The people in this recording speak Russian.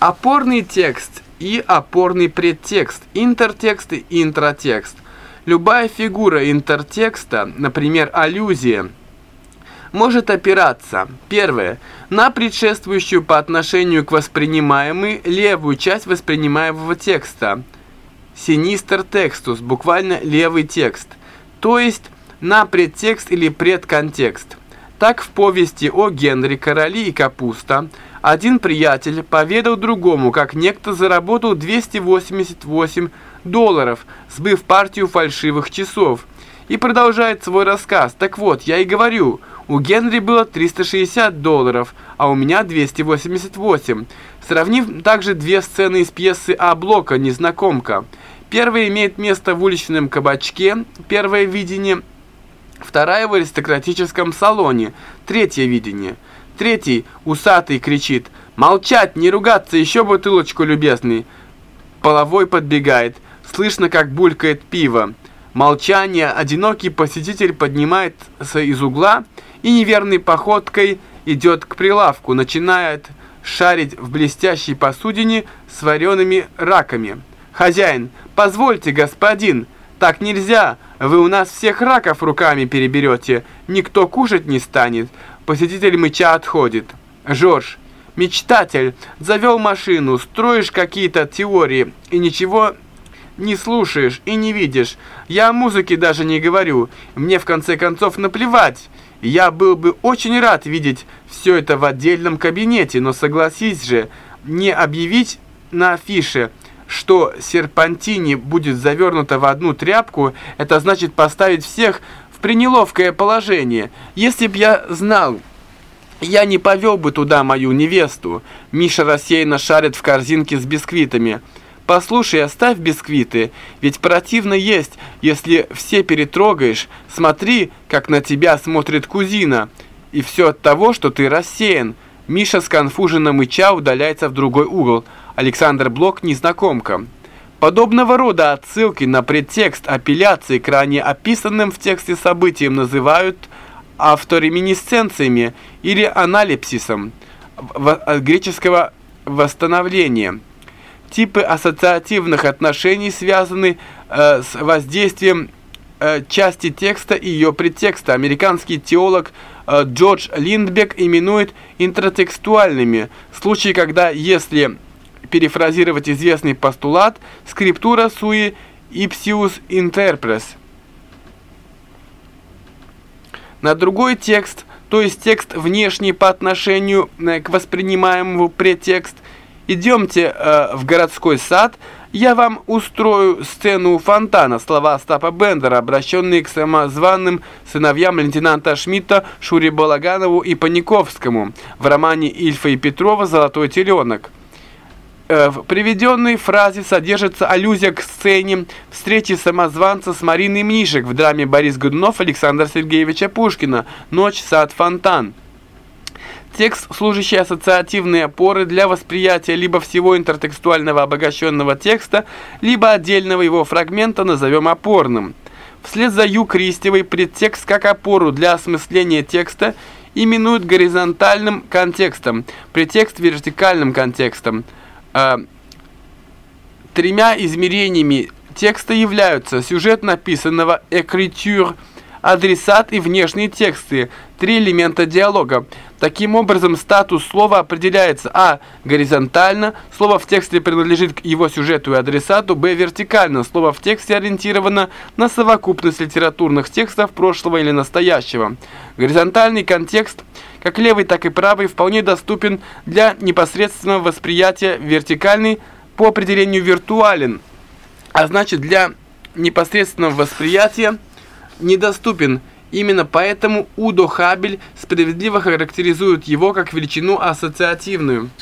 Опорный текст и опорный предтекст, интертекст и интротекст. Любая фигура интертекста, например, аллюзия, может опираться, первое, на предшествующую по отношению к воспринимаемой левую часть воспринимаемого текста, синистер текстус, буквально левый текст, то есть на предтекст или предконтекст. Так в повести о Генри «Короли и капуста» один приятель поведал другому, как некто заработал 288 долларов, сбыв партию фальшивых часов. И продолжает свой рассказ. Так вот, я и говорю, у Генри было 360 долларов, а у меня 288. Сравнив также две сцены из пьесы А. Блока «Незнакомка». Первая имеет место в уличном кабачке, первое видение, вторая в аристократическом салоне, третье видение. Третий, усатый, кричит «Молчать, не ругаться, еще бутылочку, любезный!» Половой подбегает, слышно, как булькает пиво. Молчание, одинокий посетитель поднимается из угла и неверной походкой идет к прилавку, начинает шарить в блестящей посудине с вареными раками. «Хозяин, позвольте, господин, так нельзя, вы у нас всех раков руками переберете, никто кушать не станет». Посетитель мыча отходит. «Жорж, мечтатель, завел машину, строишь какие-то теории и ничего не слушаешь и не видишь. Я о музыке даже не говорю, мне в конце концов наплевать». Я был бы очень рад видеть все это в отдельном кабинете, но согласись же, не объявить на афише, что серпантини будет завернуто в одну тряпку, это значит поставить всех пренеловкое положение. Если б я знал, я не повел бы туда мою невесту. Миша рассеянно шарит в корзинке с бисквитами. Послушай, оставь бисквиты, ведь противно есть, если все перетрогаешь. Смотри, как на тебя смотрит кузина. И все от того, что ты рассеян. Миша сконфуженно мыча удаляется в другой угол. Александр Блок незнакомка. Подобного рода отсылки на предтекст апелляции к ранее описанным в тексте событиям называют автореминисценциями или аналипсисом греческого «восстановление». Типы ассоциативных отношений связаны э, с воздействием э, части текста и ее предтекста. Американский теолог э, Джордж Линдбек именует интратекстуальными. Случаи, когда, если перефразировать известный постулат, скриптура суи ipsius interpres. На другой текст, то есть текст внешний по отношению э, к воспринимаемому предтекст – идемте э, в городской сад, я вам устрою сцену у фонтана, слова Остапа Бендера, обращенные к самозванным сыновьям лейтенанта Шмидта, Шуре Балаганову и Паниковскому в романе Ильфа и Петрова «Золотой теленок». Э, в приведенной фразе содержится аллюзия к сцене встречи самозванца с Мариной Мнишек в драме Борис Годунов Александра Сергеевича Пушкина «Ночь, сад, фонтан». Текст, служащий ассоциативной опорой для восприятия либо всего интертекстуального обогащенного текста, либо отдельного его фрагмента назовем опорным. Вслед за Ю. Кристевой предтекст как опору для осмысления текста именуют горизонтальным контекстом, предтекст вертикальным контекстом. Э, тремя измерениями текста являются сюжет написанного «écriture», адресат и внешние тексты, три элемента диалога. Таким образом, статус слова определяется а. горизонтально, слово в тексте принадлежит к его сюжету и адресату, б. вертикально, слово в тексте ориентировано на совокупность литературных текстов прошлого или настоящего. Горизонтальный контекст, как левый, так и правый, вполне доступен для непосредственного восприятия, вертикальный по определению виртуален, а значит для непосредственного восприятия недоступен. Именно поэтому Удо Хабель справедливо характеризует его как величину ассоциативную –